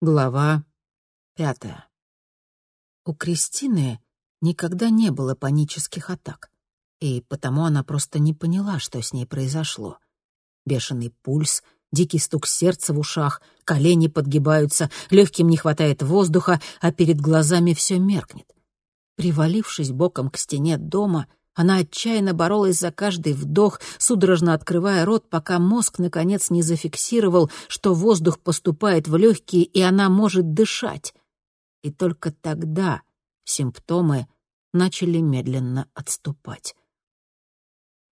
Глава пятая. У Кристины никогда не было панических атак, и потому она просто не поняла, что с ней произошло. Бешеный пульс, дикий стук сердца в ушах, колени подгибаются, легким не хватает воздуха, а перед глазами все меркнет. Привалившись боком к стене дома, она отчаянно боролась за каждый вдох, судорожно открывая рот, пока мозг, наконец, не зафиксировал, что воздух поступает в легкие, и она может дышать. И только тогда симптомы начали медленно отступать.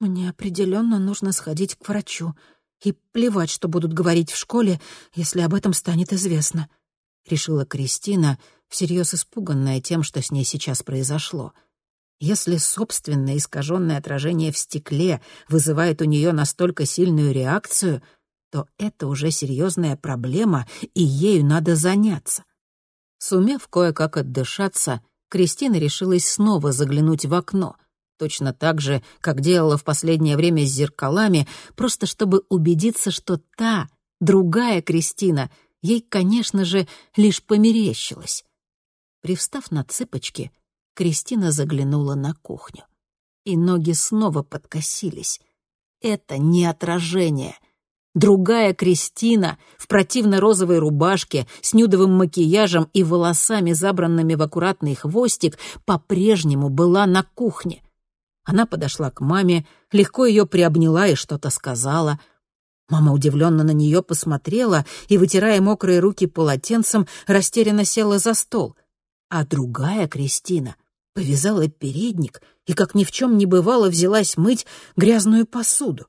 «Мне определенно нужно сходить к врачу. И плевать, что будут говорить в школе, если об этом станет известно», — решила Кристина, всерьез испуганная тем, что с ней сейчас произошло — если собственное искаженное отражение в стекле вызывает у нее настолько сильную реакцию, то это уже серьезная проблема, и ею надо заняться. Сумев кое-как отдышаться, Кристина решилась снова заглянуть в окно, точно так же, как делала в последнее время с зеркалами, просто чтобы убедиться, что та, другая Кристина, ей, конечно же, лишь померещилась. Привстав на цыпочки, Кристина заглянула на кухню. И ноги снова подкосились. Это не отражение. Другая Кристина в противно-розовой рубашке с нюдовым макияжем и волосами, забранными в аккуратный хвостик, по-прежнему была на кухне. Она подошла к маме, легко ее приобняла и что-то сказала. Мама удивленно на нее посмотрела и, вытирая мокрые руки полотенцем, растерянно села за стол. А другая Кристина — повязала передник и, как ни в чем не бывало, взялась мыть грязную посуду.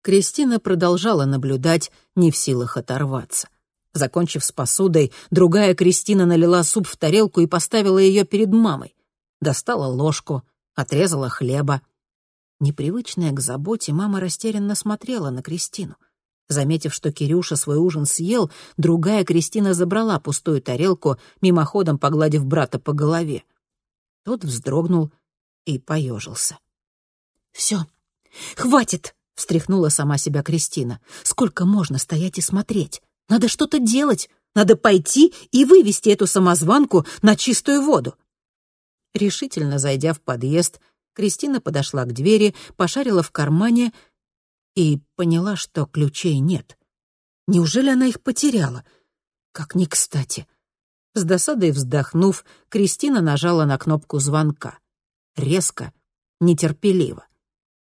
Кристина продолжала наблюдать, не в силах оторваться. Закончив с посудой, другая Кристина налила суп в тарелку и поставила ее перед мамой. Достала ложку, отрезала хлеба. Непривычная к заботе, мама растерянно смотрела на Кристину. Заметив, что Кирюша свой ужин съел, другая Кристина забрала пустую тарелку, мимоходом погладив брата по голове. Тот вздрогнул и поежился. «Все, хватит!» — встряхнула сама себя Кристина. «Сколько можно стоять и смотреть? Надо что-то делать! Надо пойти и вывести эту самозванку на чистую воду!» Решительно зайдя в подъезд, Кристина подошла к двери, пошарила в кармане и поняла, что ключей нет. Неужели она их потеряла? Как ни кстати. С досадой вздохнув, Кристина нажала на кнопку звонка. Резко, нетерпеливо.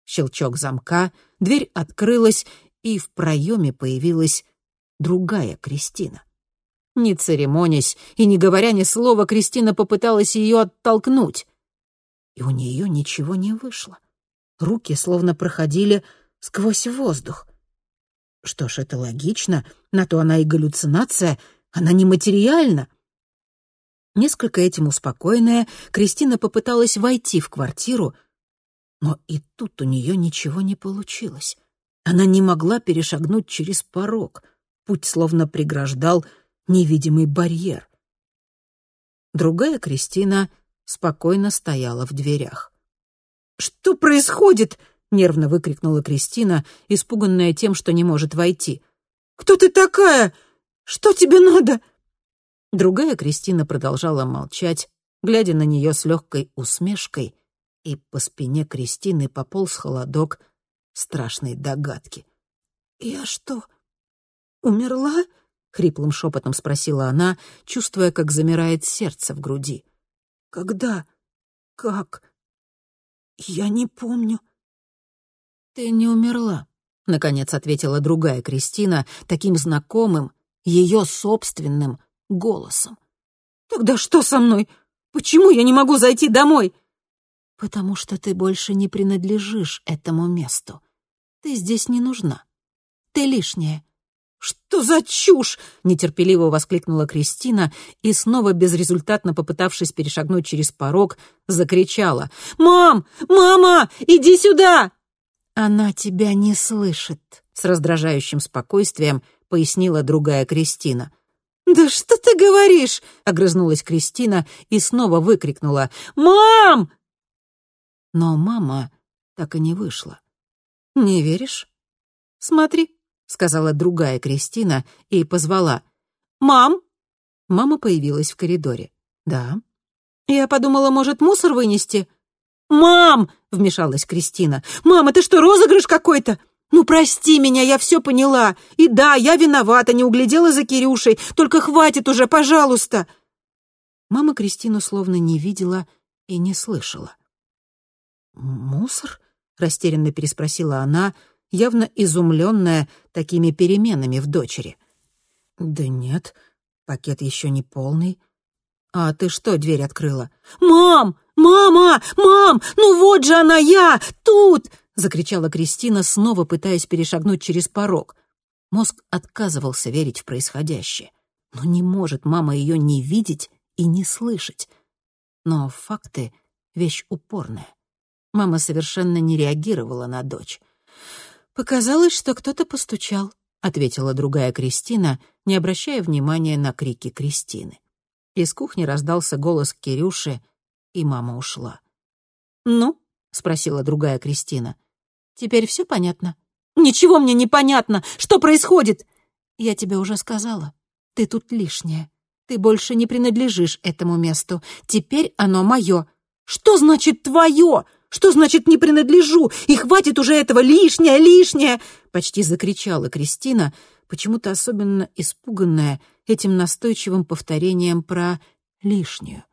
Щелчок замка, дверь открылась, и в проеме появилась другая Кристина. Не церемонясь и не говоря ни слова, Кристина попыталась ее оттолкнуть. И у нее ничего не вышло. Руки словно проходили сквозь воздух. Что ж, это логично, на то она и галлюцинация, она нематериальна. Несколько этим успокоенная, Кристина попыталась войти в квартиру, но и тут у нее ничего не получилось. Она не могла перешагнуть через порог. Путь словно преграждал невидимый барьер. Другая Кристина спокойно стояла в дверях. «Что происходит?» — нервно выкрикнула Кристина, испуганная тем, что не может войти. «Кто ты такая? Что тебе надо?» Другая Кристина продолжала молчать, глядя на нее с легкой усмешкой, и по спине Кристины пополз холодок страшной догадки. «Я что, умерла?» — хриплым шепотом спросила она, чувствуя, как замирает сердце в груди. «Когда? Как? Я не помню». «Ты не умерла», — наконец ответила другая Кристина, таким знакомым, ее собственным, голосом. «Тогда что со мной? Почему я не могу зайти домой?» «Потому что ты больше не принадлежишь этому месту. Ты здесь не нужна. Ты лишняя». «Что за чушь?» — нетерпеливо воскликнула Кристина и, снова безрезультатно попытавшись перешагнуть через порог, закричала. «Мам! Мама! Иди сюда!» «Она тебя не слышит», — с раздражающим спокойствием пояснила другая Кристина. «Да что ты говоришь?» — огрызнулась Кристина и снова выкрикнула «Мам!». Но мама так и не вышла. «Не веришь?» «Смотри», — сказала другая Кристина и позвала. «Мам, Мама появилась в коридоре. «Да». «Я подумала, может, мусор вынести?» «Мам!» — вмешалась Кристина. «Мам, это что, розыгрыш какой-то? Ну, прости меня, я все поняла. И да, я виновата, не углядела за Кирюшей. Только хватит уже, пожалуйста!» Мама Кристину словно не видела и не слышала. «Мусор?» — растерянно переспросила она, явно изумленная такими переменами в дочери. «Да нет, пакет еще не полный. А ты что, дверь открыла?» «Мам! Мама! Мам! Ну вот же она я! Тут!» — закричала Кристина, снова пытаясь перешагнуть через порог. Мозг отказывался верить в происходящее. Но не может мама ее не видеть и не слышать. Но факты — вещь упорная. Мама совершенно не реагировала на дочь. «Показалось, что кто-то постучал», — ответила другая Кристина, не обращая внимания на крики Кристины. Из кухни раздался голос Кирюши, и мама ушла. «Ну?» — спросила другая Кристина. «Теперь все понятно?» «Ничего мне не понятно! Что происходит?» «Я тебе уже сказала. Ты тут лишняя. Ты больше не принадлежишь этому месту. Теперь оно мое». «Что значит «твое»? Что значит «не принадлежу»? И хватит уже этого лишнее, лишнее!» Почти закричала Кристина, почему-то особенно испуганная этим настойчивым повторением про «лишнюю».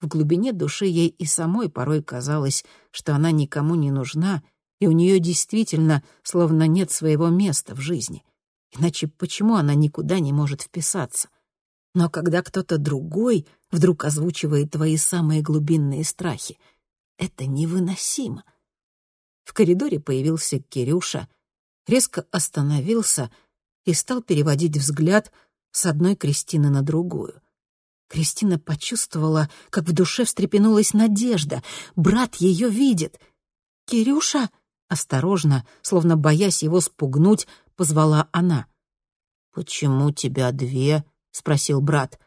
В глубине души ей и самой порой казалось, что она никому не нужна, и у нее действительно словно нет своего места в жизни. Иначе почему она никуда не может вписаться? Но когда кто-то другой вдруг озвучивает твои самые глубинные страхи — это невыносимо. В коридоре появился Кирюша, резко остановился и стал переводить взгляд с одной Кристины на другую. Кристина почувствовала, как в душе встрепенулась надежда. Брат ее видит. «Кирюша!» — осторожно, словно боясь его спугнуть, позвала она. «Почему тебя две?» — спросил брат.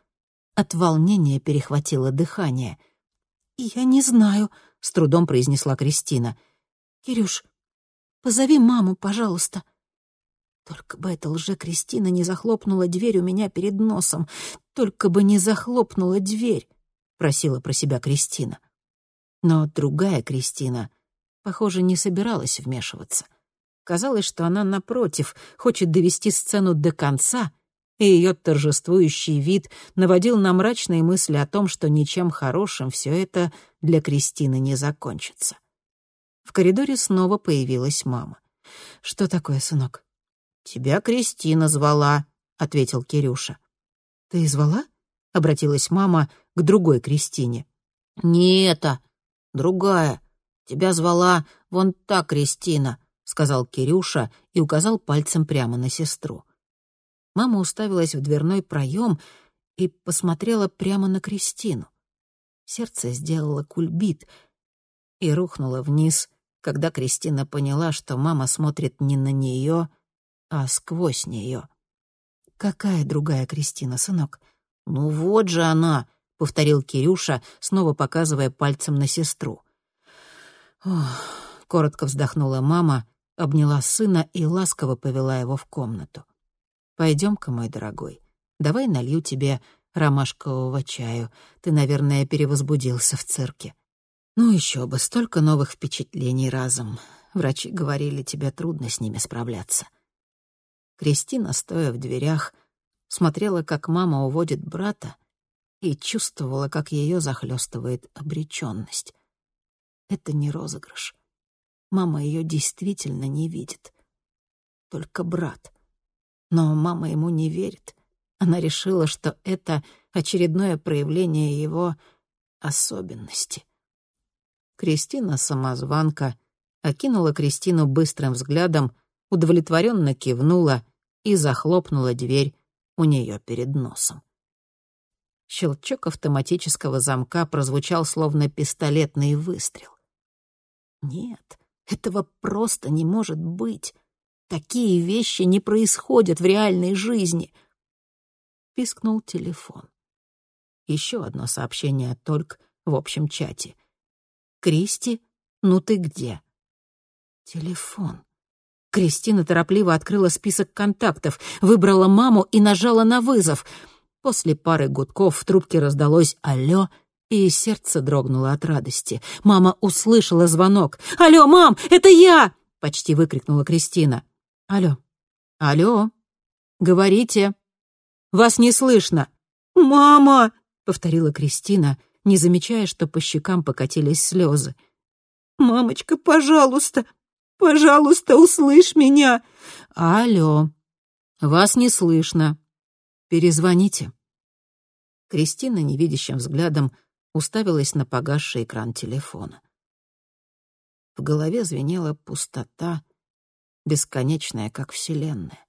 От волнения перехватило дыхание. «Я не знаю», с трудом произнесла Кристина. «Кирюш, позови маму, пожалуйста». Только бы эта лже-Кристина не захлопнула дверь у меня перед носом. Только бы не захлопнула дверь, просила про себя Кристина. Но другая Кристина, похоже, не собиралась вмешиваться. Казалось, что она, напротив, хочет довести сцену до конца, и ее торжествующий вид наводил на мрачные мысли о том, что ничем хорошим все это для Кристины не закончится. В коридоре снова появилась мама. «Что такое, сынок?» «Тебя Кристина звала», — ответил Кирюша. «Ты звала?» — обратилась мама к другой Кристине. «Не это, другая. Тебя звала вон та Кристина», — сказал Кирюша и указал пальцем прямо на сестру. Мама уставилась в дверной проем и посмотрела прямо на Кристину. Сердце сделало кульбит и рухнуло вниз, когда Кристина поняла, что мама смотрит не на нее, а сквозь нее. «Какая другая Кристина, сынок?» «Ну вот же она!» — повторил Кирюша, снова показывая пальцем на сестру. Ох, коротко вздохнула мама, обняла сына и ласково повела его в комнату. «Пойдем-ка, мой дорогой, давай налью тебе ромашкового чаю. Ты, наверное, перевозбудился в цирке. Ну еще бы, столько новых впечатлений разом. Врачи говорили, тебе трудно с ними справляться. Кристина, стоя в дверях, смотрела, как мама уводит брата, и чувствовала, как ее захлестывает обреченность. Это не розыгрыш. Мама ее действительно не видит. Только брат. Но мама ему не верит — она решила, что это очередное проявление его особенности. Кристина-самозванка окинула Кристину быстрым взглядом, удовлетворенно кивнула и захлопнула дверь у нее перед носом. Щелчок автоматического замка прозвучал словно пистолетный выстрел. Нет, этого просто не может быть. Такие вещи не происходят в реальной жизни пискнул телефон. Еще одно сообщение от Тольк в общем чате. «Кристи, ну ты где?» Телефон. Кристина торопливо открыла список контактов, выбрала маму и нажала на вызов. После пары гудков в трубке раздалось «Алло», и сердце дрогнуло от радости. Мама услышала звонок. «Алло, мам, это я!» — почти выкрикнула Кристина. «Алло, алло, говорите. Вас не слышно». «Мама!» — повторила Кристина, не замечая, что по щекам покатились слезы. «Мамочка, пожалуйста, пожалуйста, услышь меня!» «Алло, вас не слышно. Перезвоните». Кристина невидящим взглядом уставилась на погасший экран телефона. В голове звенела пустота, бесконечная, как Вселенная.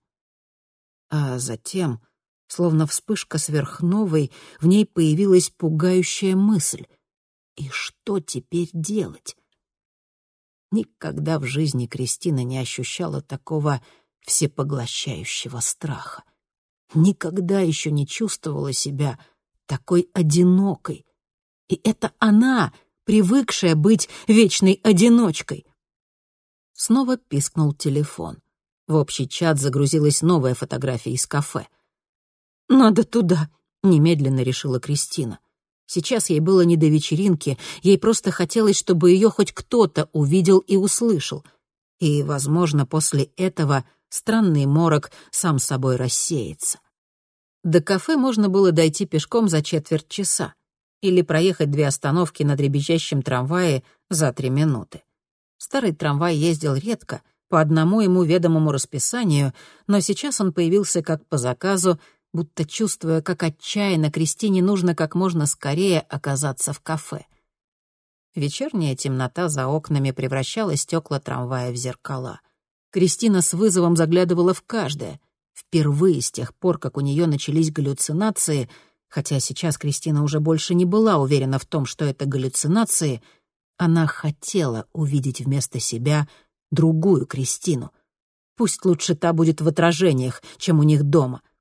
А затем, словно вспышка сверхновой, в ней появилась пугающая мысль. И что теперь делать? Никогда в жизни Кристина не ощущала такого всепоглощающего страха. Никогда еще не чувствовала себя такой одинокой. И это она, привыкшая быть вечной одиночкой. Снова пискнул телефон. В общий чат загрузилась новая фотография из кафе. «Надо туда», — немедленно решила Кристина. Сейчас ей было не до вечеринки, ей просто хотелось, чтобы ее хоть кто-то увидел и услышал. И, возможно, после этого странный морок сам собой рассеется. До кафе можно было дойти пешком за четверть часа или проехать две остановки на дребезжащем трамвае за три минуты. Старый трамвай ездил редко, по одному ему ведомому расписанию, но сейчас он появился как по заказу будто чувствуя, как отчаянно Кристине нужно как можно скорее оказаться в кафе. Вечерняя темнота за окнами превращала стекла трамвая в зеркала. Кристина с вызовом заглядывала в каждое. Впервые с тех пор, как у нее начались галлюцинации, хотя сейчас Кристина уже больше не была уверена в том, что это галлюцинации, она хотела увидеть вместо себя другую Кристину. Пусть лучше та будет в отражениях, чем у них дома —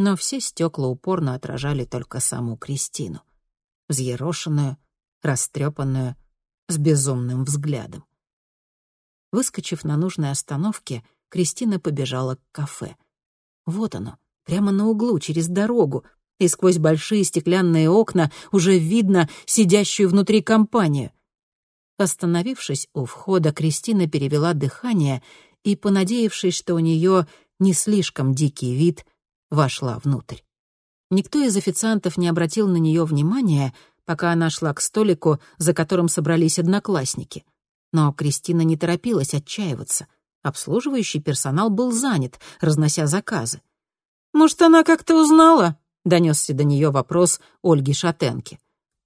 но все стекла упорно отражали только саму Кристину. Взъерошенную, растрепанную, с безумным взглядом. Выскочив на нужной остановке, Кристина побежала к кафе. Вот оно, прямо на углу, через дорогу, и сквозь большие стеклянные окна уже видно сидящую внутри компанию. Остановившись у входа, Кристина перевела дыхание и, понадеявшись, что у нее не слишком дикий вид, вошла внутрь. Никто из официантов не обратил на нее внимания, пока она шла к столику, за которым собрались одноклассники. Но Кристина не торопилась отчаиваться. Обслуживающий персонал был занят, разнося заказы. «Может, она как-то узнала?» — донесся до нее вопрос Ольги Шатенки.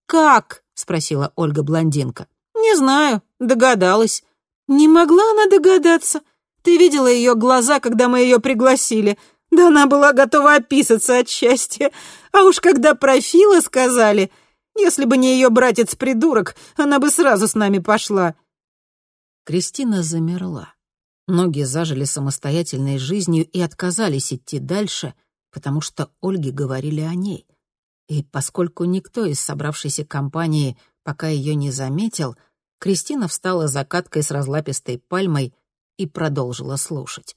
«Как?» — спросила Ольга-блондинка. «Не знаю, догадалась». «Не могла она догадаться? Ты видела ее глаза, когда мы ее пригласили. Да она была готова описаться от счастья. А уж когда про Фила сказали, если бы не ее братец-придурок, она бы сразу с нами пошла. Кристина замерла. Ноги зажили самостоятельной жизнью и отказались идти дальше, потому что Ольге говорили о ней. И поскольку никто из собравшейся компании пока ее не заметил, Кристина встала закаткой с разлапистой пальмой и продолжила слушать.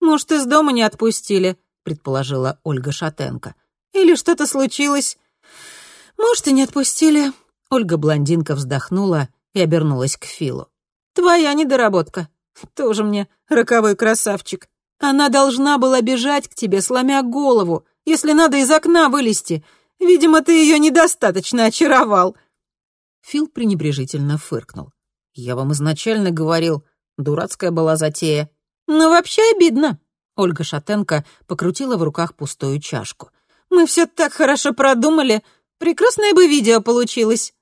«Может, из дома не отпустили», — предположила Ольга Шатенко. «Или что-то случилось?» «Может, и не отпустили». Ольга-блондинка вздохнула и обернулась к Филу. «Твоя недоработка. Тоже мне роковой красавчик. Она должна была бежать к тебе, сломя голову, если надо из окна вылезти. Видимо, ты ее недостаточно очаровал». Фил пренебрежительно фыркнул. «Я вам изначально говорил, дурацкая была затея. «Ну, вообще обидно». Ольга Шатенко покрутила в руках пустую чашку. «Мы все так хорошо продумали. Прекрасное бы видео получилось».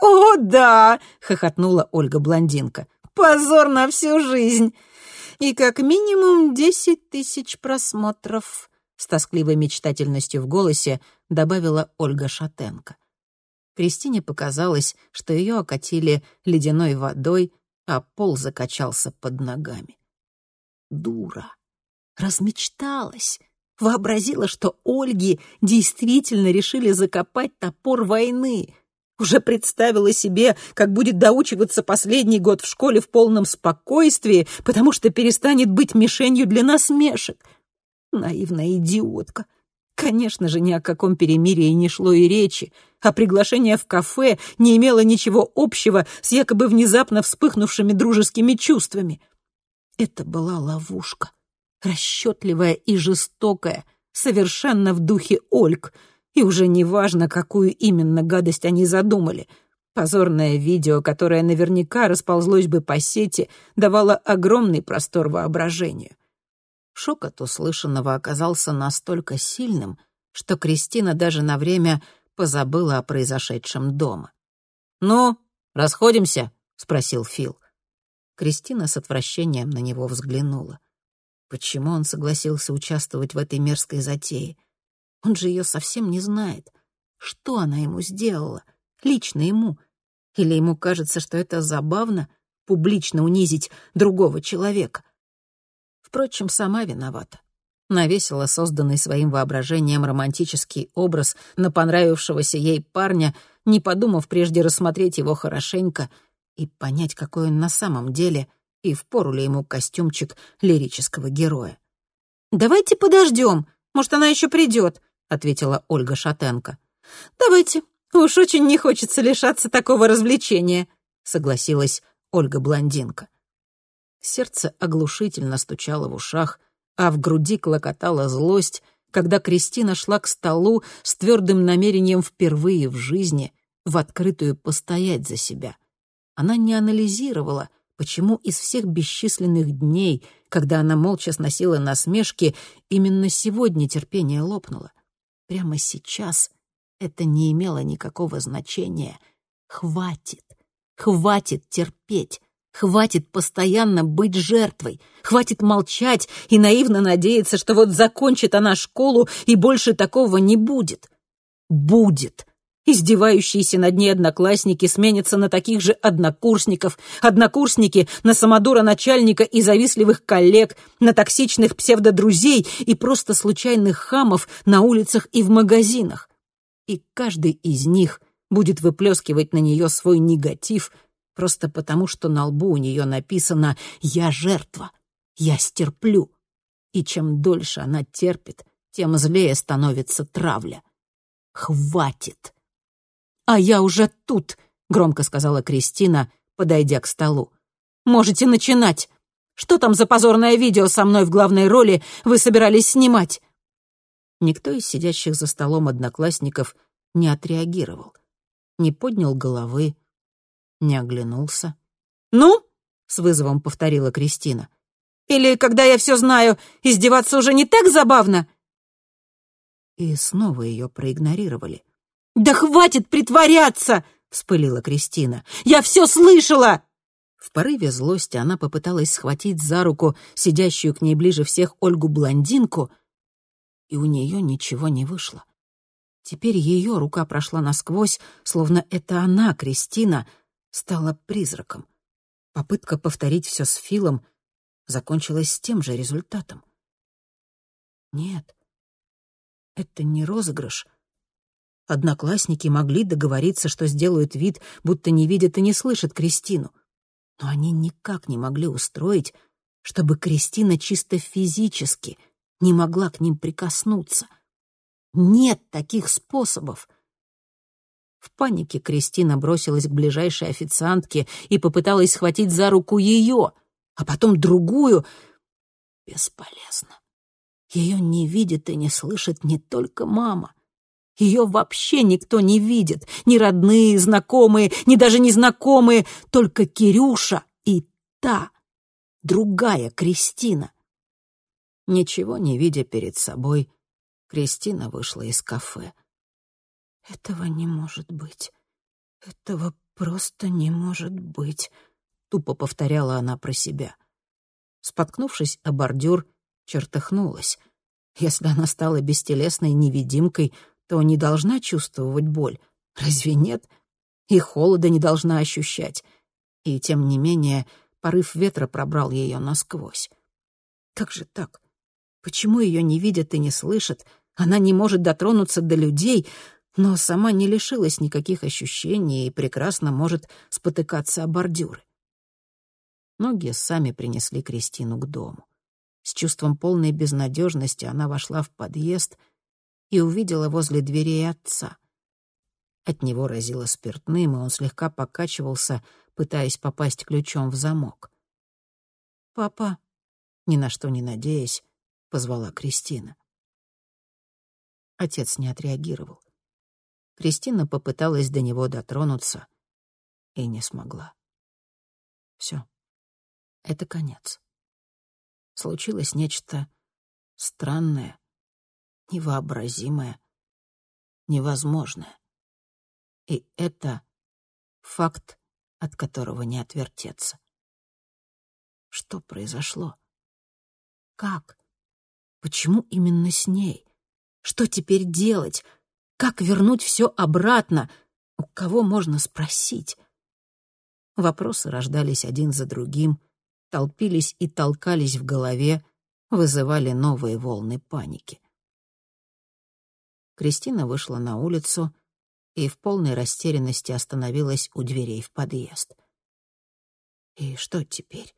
«О, да!» — хохотнула Ольга-блондинка. «Позор на всю жизнь!» «И как минимум десять тысяч просмотров», — с тоскливой мечтательностью в голосе добавила Ольга Шатенко. Кристине показалось, что ее окатили ледяной водой, а пол закачался под ногами дура. Размечталась. Вообразила, что Ольги действительно решили закопать топор войны. Уже представила себе, как будет доучиваться последний год в школе в полном спокойствии, потому что перестанет быть мишенью для насмешек. Наивная идиотка. Конечно же, ни о каком перемирии не шло и речи, а приглашение в кафе не имело ничего общего с якобы внезапно вспыхнувшими дружескими чувствами. Это была ловушка, расчетливая и жестокая, совершенно в духе Ольг, и уже не важно, какую именно гадость они задумали. Позорное видео, которое наверняка расползлось бы по сети, давало огромный простор воображению. Шок от услышанного оказался настолько сильным, что Кристина даже на время позабыла о произошедшем дома. «Ну, расходимся?» — спросил Фил. Кристина с отвращением на него взглянула. Почему он согласился участвовать в этой мерзкой затее? Он же ее совсем не знает. Что она ему сделала? Лично ему. Или ему кажется, что это забавно — публично унизить другого человека? Впрочем, сама виновата. Навесила созданный своим воображением романтический образ на понравившегося ей парня, не подумав прежде рассмотреть его хорошенько и понять, какой он на самом деле, и впору ли ему костюмчик лирического героя. «Давайте подождем, может, она еще придет», — ответила Ольга Шатенко. «Давайте, уж очень не хочется лишаться такого развлечения», — согласилась Ольга-блондинка. Сердце оглушительно стучало в ушах, а в груди клокотала злость, когда Кристина шла к столу с твердым намерением впервые в жизни в открытую постоять за себя. Она не анализировала, почему из всех бесчисленных дней, когда она молча сносила насмешки, именно сегодня терпение лопнуло. Прямо сейчас это не имело никакого значения. Хватит, хватит терпеть. Хватит постоянно быть жертвой, хватит молчать и наивно надеяться, что вот закончит она школу и больше такого не будет. Будет. Издевающиеся над ней одноклассники сменятся на таких же однокурсников, однокурсники на самодура начальника и завистливых коллег, на токсичных псевдодрузей и просто случайных хамов на улицах и в магазинах. И каждый из них будет выплескивать на нее свой негатив — просто потому, что на лбу у нее написано «Я жертва, я стерплю». И чем дольше она терпит, тем злее становится травля. «Хватит!» «А я уже тут», — громко сказала Кристина, подойдя к столу. «Можете начинать. Что там за позорное видео со мной в главной роли вы собирались снимать?» Никто из сидящих за столом одноклассников не отреагировал, не поднял головы, не оглянулся. «Ну?» — с вызовом повторила Кристина. «Или, когда я все знаю, издеваться уже не так забавно?» И снова ее проигнорировали. «Да хватит притворяться!» — вспылила Кристина. «Я все слышала!» В порыве злости она попыталась схватить за руку сидящую к ней ближе всех Ольгу-блондинку, и у нее ничего не вышло. Теперь ее рука прошла насквозь, словно это она, Кристина, стала призраком. Попытка повторить все с Филом закончилась с тем же результатом. Нет, это не розыгрыш. Одноклассники могли договориться, что сделают вид, будто не видят и не слышат Кристину. Но они никак не могли устроить, чтобы Кристина чисто физически не могла к ним прикоснуться. Нет таких способов — в панике Кристина бросилась к ближайшей официантке и попыталась схватить за руку ее, а потом другую. Бесполезно. Ее не видит и не слышит не только мама. Ее вообще никто не видит, ни родные, знакомые, ни даже незнакомые, только Кирюша и та, другая Кристина. Ничего не видя перед собой, Кристина вышла из кафе. «Этого не может быть. Этого просто не может быть», — тупо повторяла она про себя. Споткнувшись о бордюр, чертыхнулась. Если она стала бестелесной невидимкой, то не должна чувствовать боль. Разве нет? И холода не должна ощущать. И, тем не менее, порыв ветра пробрал ее насквозь. Как же так? Почему ее не видят и не слышат? Она не может дотронуться до людей, но сама не лишилась никаких ощущений и прекрасно может спотыкаться о бордюры. Ноги сами принесли Кристину к дому. С чувством полной безнадежности она вошла в подъезд и увидела возле дверей отца. От него разило спиртным, и он слегка покачивался, пытаясь попасть ключом в замок. «Папа», ни на что не надеясь, позвала Кристина. Отец не отреагировал. Кристина попыталась до него дотронуться и не смогла. Все. Это конец. Случилось нечто странное, невообразимое, невозможное. И это факт, от которого не отвертеться. Что произошло? Как? Почему именно с ней? Что теперь делать? Как вернуть все обратно? У кого можно спросить? Вопросы рождались один за другим, толпились и толкались в голове, вызывали новые волны паники. Кристина вышла на улицу и в полной растерянности остановилась у дверей в подъезд. И что теперь?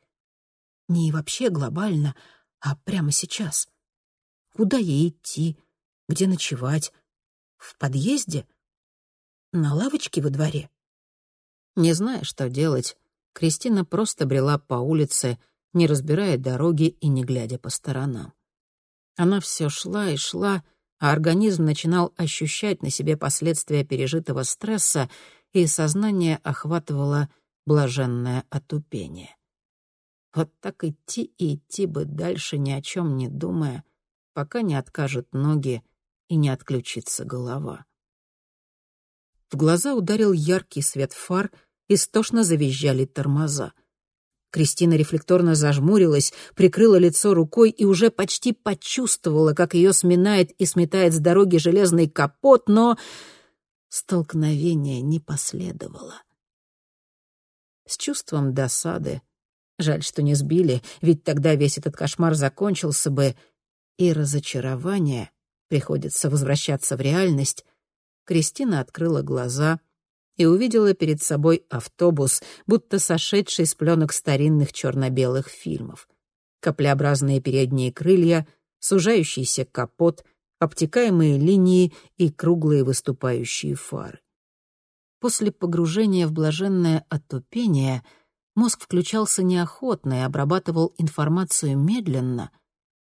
Не вообще глобально, а прямо сейчас. Куда ей идти? Где ночевать? В подъезде? На лавочке во дворе? Не зная, что делать, Кристина просто брела по улице, не разбирая дороги и не глядя по сторонам. Она все шла и шла, а организм начинал ощущать на себе последствия пережитого стресса, и сознание охватывало блаженное отупение. Вот так идти и идти бы дальше, ни о чем не думая, пока не откажут ноги и не отключится голова. В глаза ударил яркий свет фар, истошно завизжали тормоза. Кристина рефлекторно зажмурилась, прикрыла лицо рукой и уже почти почувствовала, как ее сминает и сметает с дороги железный капот, но столкновение не последовало. С чувством досады Жаль, что не сбили, ведь тогда весь этот кошмар закончился бы, и разочарование, приходится возвращаться в реальность, Кристина открыла глаза и увидела перед собой автобус, будто сошедший с пленок старинных черно-белых фильмов. Каплеобразные передние крылья, сужающийся капот, обтекаемые линии и круглые выступающие фары. После погружения в блаженное отупение — Мозг включался неохотно и обрабатывал информацию медленно,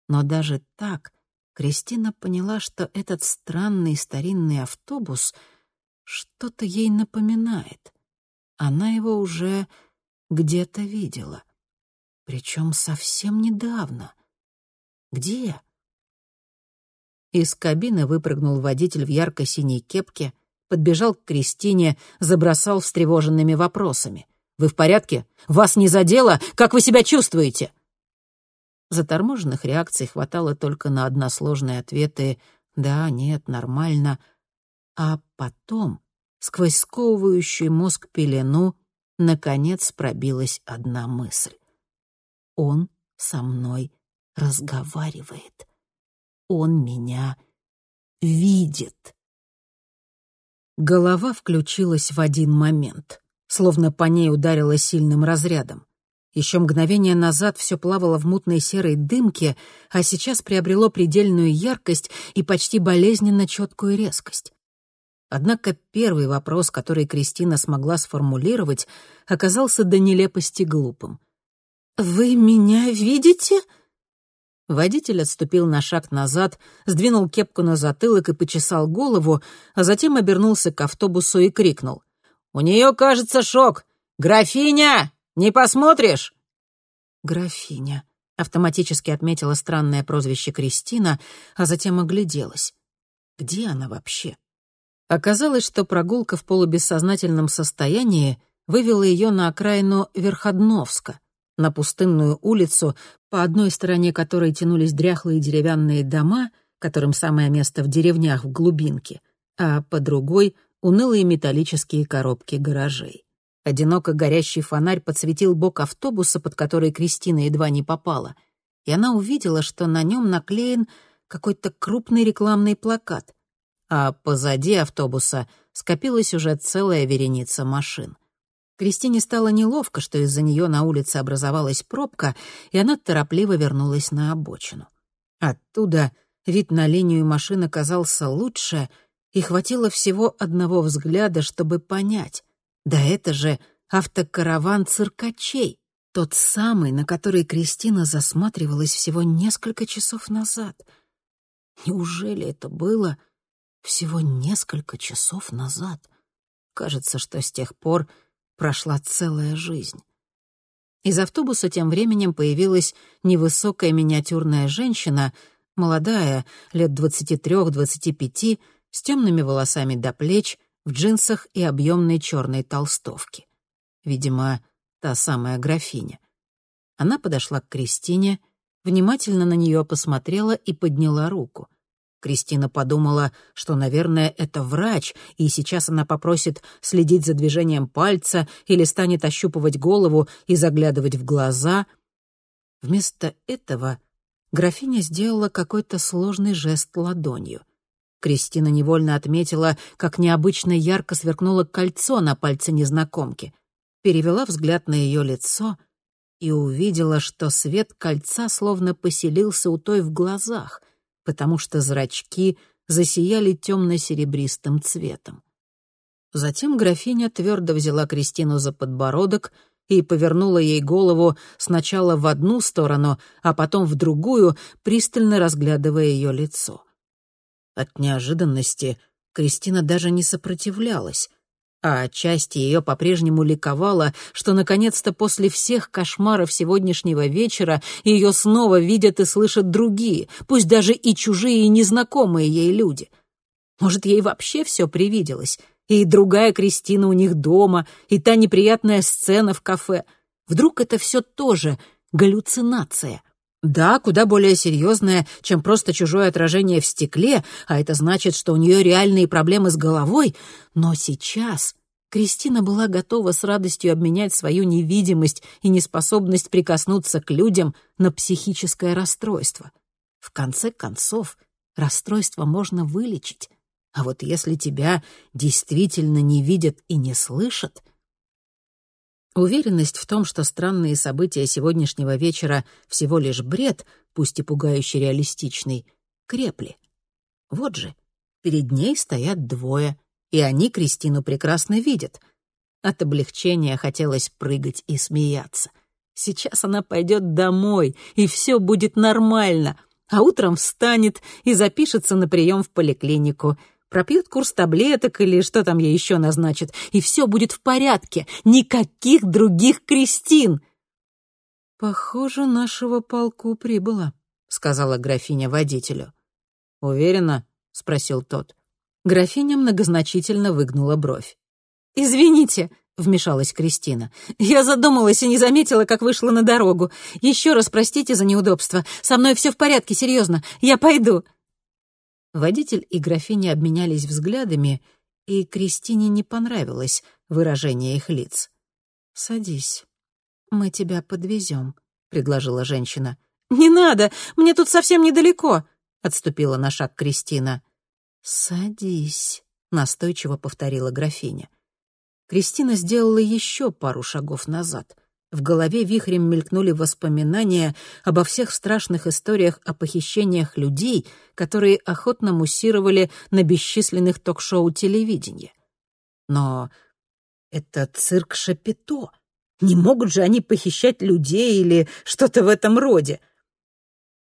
но даже так Кристина поняла, что этот странный старинный автобус что-то ей напоминает. Она его уже где-то видела. Причем совсем недавно. Где? Из кабины выпрыгнул водитель в ярко-синей кепке, подбежал к Кристине, забросал встревоженными вопросами. Вы в порядке? Вас не задело? Как вы себя чувствуете?» Заторможенных реакций хватало только на односложные ответы «да», «нет», «нормально». А потом, сквозь сковывающий мозг пелену, наконец пробилась одна мысль. «Он со мной разговаривает. Он меня видит». Голова включилась в один момент словно по ней ударило сильным разрядом. Еще мгновение назад все плавало в мутной серой дымке, а сейчас приобрело предельную яркость и почти болезненно четкую резкость. Однако первый вопрос, который Кристина смогла сформулировать, оказался до нелепости глупым. «Вы меня видите?» Водитель отступил на шаг назад, сдвинул кепку на затылок и почесал голову, а затем обернулся к автобусу и крикнул. У нее, кажется, шок. Графиня, не посмотришь?» «Графиня», — автоматически отметила странное прозвище Кристина, а затем огляделась. «Где она вообще?» Оказалось, что прогулка в полубессознательном состоянии вывела ее на окраину Верходновска, на пустынную улицу, по одной стороне которой тянулись дряхлые деревянные дома, которым самое место в деревнях в глубинке, а по другой — унылые металлические коробки гаражей. Одиноко горящий фонарь подсветил бок автобуса, под который Кристина едва не попала, и она увидела, что на нем наклеен какой-то крупный рекламный плакат, а позади автобуса скопилась уже целая вереница машин. Кристине стало неловко, что из-за нее на улице образовалась пробка, и она торопливо вернулась на обочину. Оттуда вид на линию машины казался лучше, и хватило всего одного взгляда, чтобы понять. Да это же автокараван циркачей, тот самый, на который Кристина засматривалась всего несколько часов назад. Неужели это было всего несколько часов назад? Кажется, что с тех пор прошла целая жизнь. Из автобуса тем временем появилась невысокая миниатюрная женщина, молодая, лет двадцати трех-двадцати пяти, с темными волосами до плеч, в джинсах и объемной черной толстовке. Видимо, та самая графиня. Она подошла к Кристине, внимательно на нее посмотрела и подняла руку. Кристина подумала, что, наверное, это врач, и сейчас она попросит следить за движением пальца или станет ощупывать голову и заглядывать в глаза. Вместо этого графиня сделала какой-то сложный жест ладонью. Кристина невольно отметила, как необычно ярко сверкнуло кольцо на пальце незнакомки перевела взгляд на ее лицо и увидела, что свет кольца словно поселился у той в глазах, потому что зрачки засияли темно-серебристым цветом. Затем графиня твердо взяла Кристину за подбородок и повернула ей голову сначала в одну сторону, а потом в другую, пристально разглядывая ее лицо. От неожиданности Кристина даже не сопротивлялась, а отчасти ее по-прежнему ликовала, что наконец-то после всех кошмаров сегодняшнего вечера ее снова видят и слышат другие, пусть даже и чужие и незнакомые ей люди. Может, ей вообще все привиделось, и другая Кристина у них дома, и та неприятная сцена в кафе. Вдруг это все тоже галлюцинация — да, куда более серьезное, чем просто чужое отражение в стекле, а это значит, что у нее реальные проблемы с головой. Но сейчас Кристина была готова с радостью обменять свою невидимость и неспособность прикоснуться к людям на психическое расстройство. В конце концов, расстройство можно вылечить. А вот если тебя действительно не видят и не слышат, Уверенность в том, что странные события сегодняшнего вечера всего лишь бред, пусть и пугающе реалистичный, крепли. Вот же, перед ней стоят двое, и они Кристину прекрасно видят. От облегчения хотелось прыгать и смеяться. Сейчас она пойдет домой, и все будет нормально, а утром встанет и запишется на прием в поликлинику — пропьют курс таблеток или что там ей еще назначат, и все будет в порядке. Никаких других Кристин. «Похоже, нашего полку прибыло», — сказала графиня водителю. «Уверена?» — спросил тот. Графиня многозначительно выгнула бровь. «Извините», — вмешалась Кристина. «Я задумалась и не заметила, как вышла на дорогу. Еще раз простите за неудобство. Со мной все в порядке, серьезно. Я пойду». Водитель и графиня обменялись взглядами, и Кристине не понравилось выражение их лиц. «Садись, мы тебя подвезем», — предложила женщина. «Не надо, мне тут совсем недалеко», — отступила на шаг Кристина. «Садись», — настойчиво повторила графиня. Кристина сделала еще пару шагов назад — в голове вихрем мелькнули воспоминания обо всех страшных историях о похищениях людей, которые охотно муссировали на бесчисленных ток-шоу телевидения. Но это цирк Шапито. Не могут же они похищать людей или что-то в этом роде.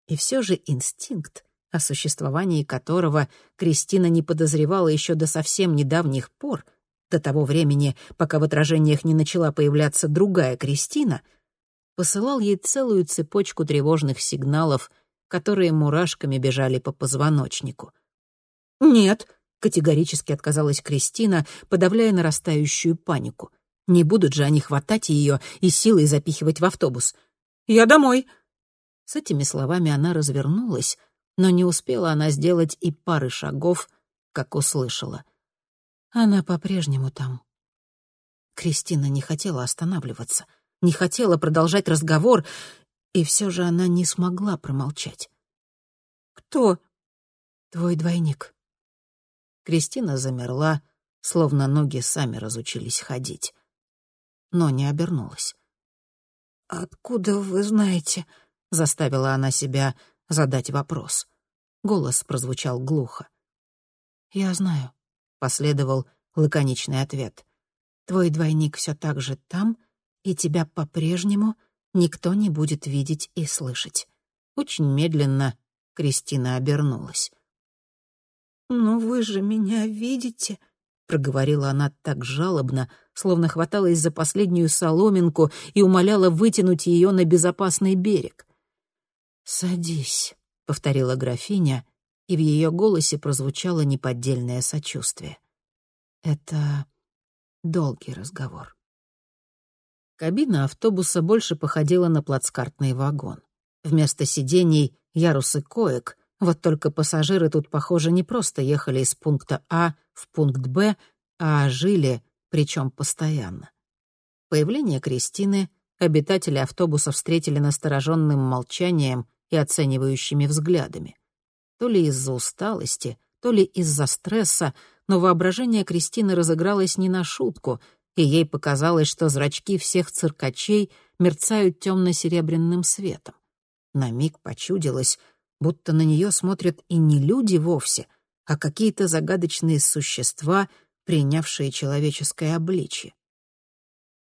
И все же инстинкт, о существовании которого Кристина не подозревала еще до совсем недавних пор, до того времени, пока в отражениях не начала появляться другая Кристина, посылал ей целую цепочку тревожных сигналов, которые мурашками бежали по позвоночнику. «Нет», — категорически отказалась Кристина, подавляя нарастающую панику. «Не будут же они хватать ее и силой запихивать в автобус. Я домой». С этими словами она развернулась, но не успела она сделать и пары шагов, как услышала — она по-прежнему там. Кристина не хотела останавливаться, не хотела продолжать разговор, и все же она не смогла промолчать. «Кто?» «Твой двойник». Кристина замерла, словно ноги сами разучились ходить, но не обернулась. «Откуда вы знаете?» — заставила она себя задать вопрос. Голос прозвучал глухо. «Я знаю», — последовал лаконичный ответ. «Твой двойник все так же там, и тебя по-прежнему никто не будет видеть и слышать». Очень медленно Кристина обернулась. «Ну вы же меня видите», — проговорила она так жалобно, словно хваталась за последнюю соломинку и умоляла вытянуть ее на безопасный берег. «Садись», — повторила графиня, и в ее голосе прозвучало неподдельное сочувствие. «Это долгий разговор». Кабина автобуса больше походила на плацкартный вагон. Вместо сидений — ярусы коек, вот только пассажиры тут, похоже, не просто ехали из пункта А в пункт Б, а жили, причем постоянно. Появление Кристины обитатели автобуса встретили настороженным молчанием и оценивающими взглядами. То ли из-за усталости, то ли из-за стресса, но воображение Кристины разыгралось не на шутку, и ей показалось, что зрачки всех циркачей мерцают темно-серебряным светом. На миг почудилось, будто на нее смотрят и не люди вовсе, а какие-то загадочные существа, принявшие человеческое обличье.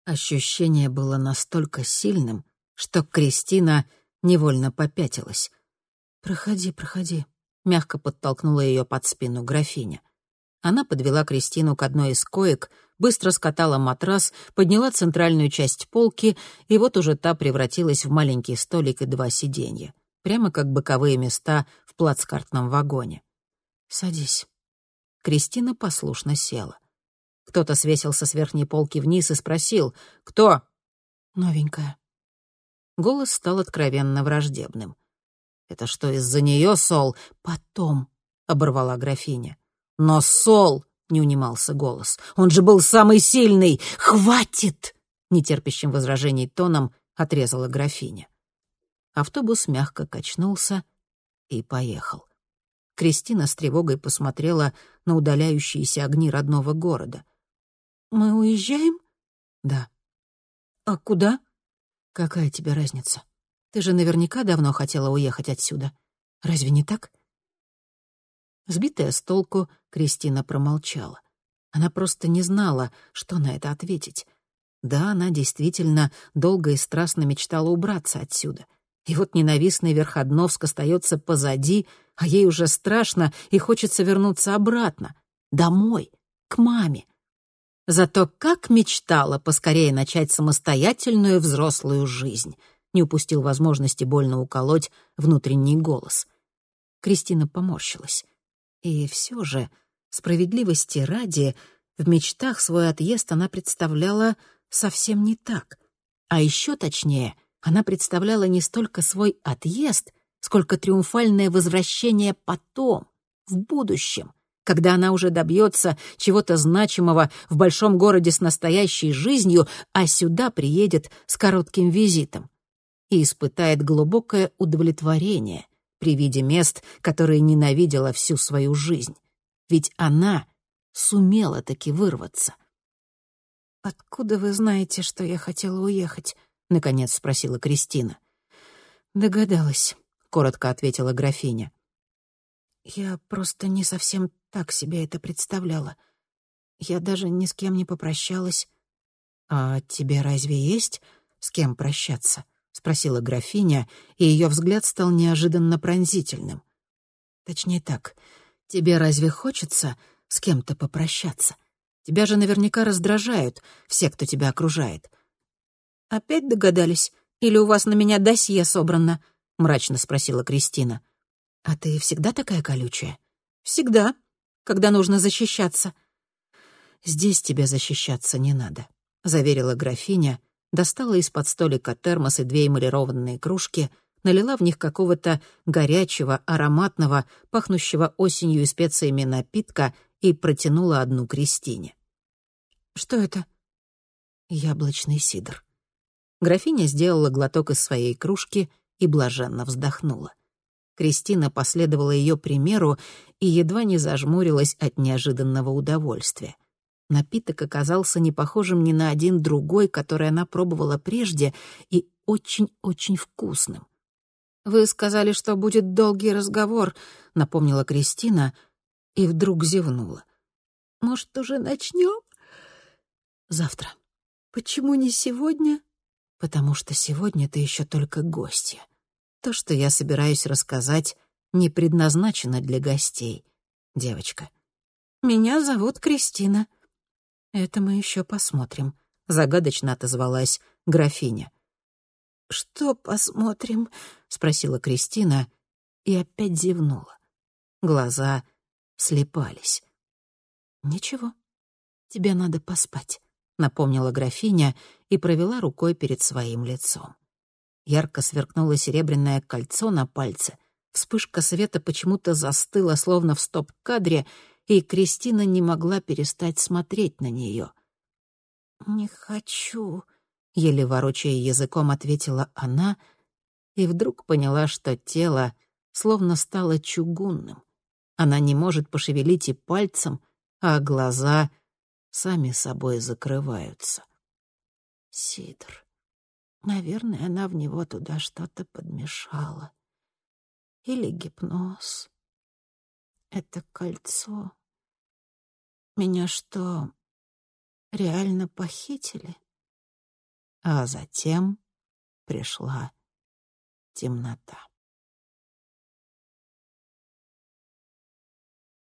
Ощущение было настолько сильным, что Кристина невольно попятилась. «Проходи, проходи», — мягко подтолкнула ее под спину графиня. Она подвела Кристину к одной из коек, быстро скатала матрас, подняла центральную часть полки, и вот уже та превратилась в маленький столик и два сиденья, прямо как боковые места в плацкартном вагоне. «Садись». Кристина послушно села. Кто-то свесился с верхней полки вниз и спросил «Кто?» «Новенькая». Голос стал откровенно враждебным. «Это что, из-за нее, Сол?» «Потом», — оборвала графиня. «Но Сол!» — не унимался голос. «Он же был самый сильный! Хватит!» — нетерпящим возражений тоном отрезала графиня. Автобус мягко качнулся и поехал. Кристина с тревогой посмотрела на удаляющиеся огни родного города. «Мы уезжаем?» «Да». «А куда?» «Какая тебе разница? Ты же наверняка давно хотела уехать отсюда. Разве не так?» Сбитая с толку, Кристина промолчала. Она просто не знала, что на это ответить. Да, она действительно долго и страстно мечтала убраться отсюда. И вот ненавистный Верходновск остается позади, а ей уже страшно и хочется вернуться обратно, домой, к маме. Зато как мечтала поскорее начать самостоятельную взрослую жизнь. Не упустил возможности больно уколоть внутренний голос. Кристина поморщилась. И все же, справедливости ради, в мечтах свой отъезд она представляла совсем не так. А еще точнее, она представляла не столько свой отъезд, сколько триумфальное возвращение потом, в будущем, когда она уже добьется чего-то значимого в большом городе с настоящей жизнью, а сюда приедет с коротким визитом и испытает глубокое удовлетворение при виде мест, которые ненавидела всю свою жизнь. Ведь она сумела таки вырваться. «Откуда вы знаете, что я хотела уехать?» — наконец спросила Кристина. «Догадалась», — коротко ответила графиня. «Я просто не совсем так себе это представляла. Я даже ни с кем не попрощалась. А тебе разве есть с кем прощаться?» — спросила графиня, и ее взгляд стал неожиданно пронзительным. «Точнее так, тебе разве хочется с кем-то попрощаться? Тебя же наверняка раздражают все, кто тебя окружает». «Опять догадались? Или у вас на меня досье собрано?» — мрачно спросила Кристина. «А ты всегда такая колючая?» «Всегда, когда нужно защищаться». «Здесь тебе защищаться не надо», — заверила графиня, — достала из-под столика термос и две эмалированные кружки, налила в них какого-то горячего, ароматного, пахнущего осенью и специями напитка и протянула одну Кристине. «Что это?» «Яблочный сидр». Графиня сделала глоток из своей кружки и блаженно вздохнула. Кристина последовала ее примеру и едва не зажмурилась от неожиданного удовольствия. Напиток оказался не похожим ни на один другой, который она пробовала прежде, и очень-очень вкусным. «Вы сказали, что будет долгий разговор», — напомнила Кристина и вдруг зевнула. «Может, уже начнем?» «Завтра». «Почему не сегодня?» «Потому что сегодня ты еще только гостья. То, что я собираюсь рассказать, не предназначено для гостей, девочка». «Меня зовут Кристина». «Это мы еще посмотрим», — загадочно отозвалась графиня. «Что посмотрим?» — спросила Кристина и опять зевнула. Глаза слепались. «Ничего, тебе надо поспать», — напомнила графиня и провела рукой перед своим лицом. Ярко сверкнуло серебряное кольцо на пальце. Вспышка света почему-то застыла, словно в стоп-кадре, и Кристина не могла перестать смотреть на нее. «Не хочу», — еле ворочая языком ответила она, и вдруг поняла, что тело словно стало чугунным. Она не может пошевелить и пальцем, а глаза сами собой закрываются. Сидор. Наверное, она в него туда что-то подмешала. Или гипноз. Это кольцо. Меня что, реально похитили? А затем пришла темнота.